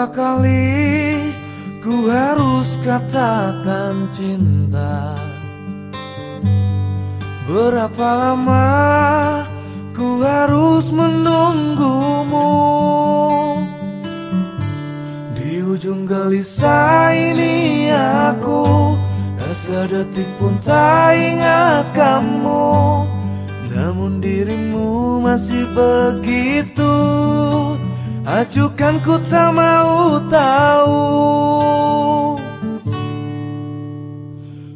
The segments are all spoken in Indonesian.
Berapa kali ku harus katakan cinta. Berapa lama ku harus menunggumu? Di ujung gelisah ini aku Rasa detik pun tak ingat kamu. Namun dirimu masih begitu. Acukan ku tak mau tahu.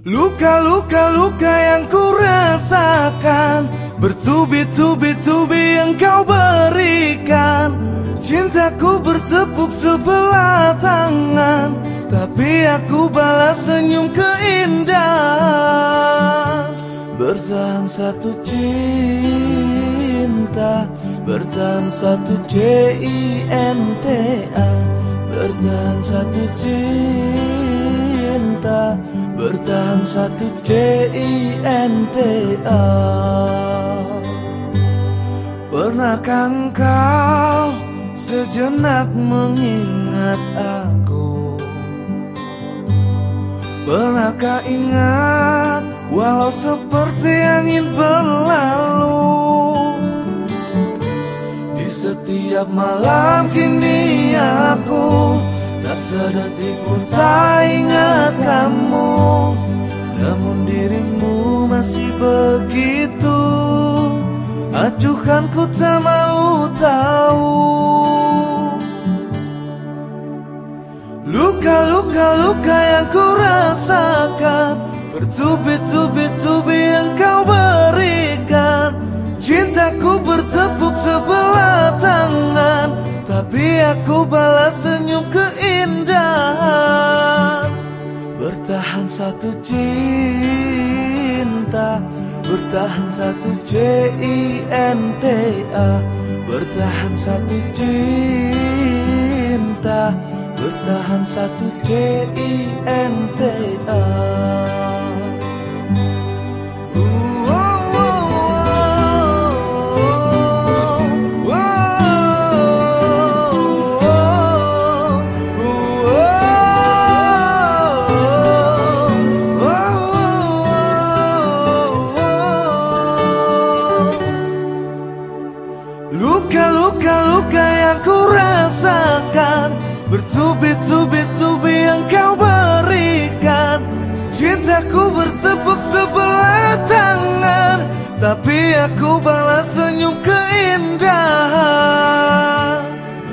Luka-luka luka yang ku rasakan Bertubi-tubi-tubi yang kau berikan. Cintaku bertepuk sebelah tangan Tapi aku balas senyum keindahan. Bertahan satu cinta Bertahan satu C-I-N-T-A Bertahan satu cinta. Bertahan satu C-I-N-T-A Pernahkah engkau sejenak mengingat aku? Pernahkah ingat walau seperti angin berlalu setiap malam kini aku Tak sedetik pun tak ingat kamu. Namun dirimu masih begitu. Acuhkan ku tak mau tahu. Luka-luka luka yang ku rasakan. Bertubi-tubi-tubi yang kau berikan aku balas senyum keindahan. Bertahan satu cinta. Bertahan satu C-I-N-T-A. Bertahan satu cinta. Bertahan satu C-I-N-T-A Luka-luka luka yang ku rasakan Bertubi-tubi-tubi yang kau berikan. Cintaku bertepuk sebelah tangan Tapi aku balas senyum keindahan.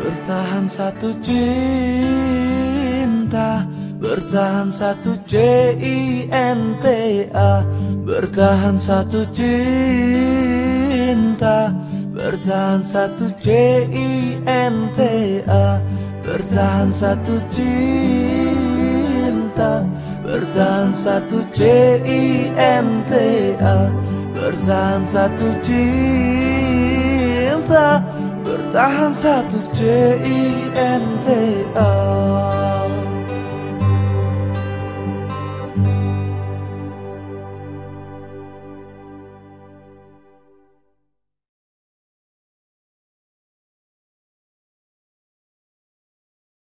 Bertahan satu cinta Bertahan satu C-I-N-T-A Bertahan satu cinta Bertahan satu C-I-N-T-A Bertahan satu cinta. Bertahan satu C-I-N-T-A Bertahan satu cinta. Bertahan satu C-I-N-T-A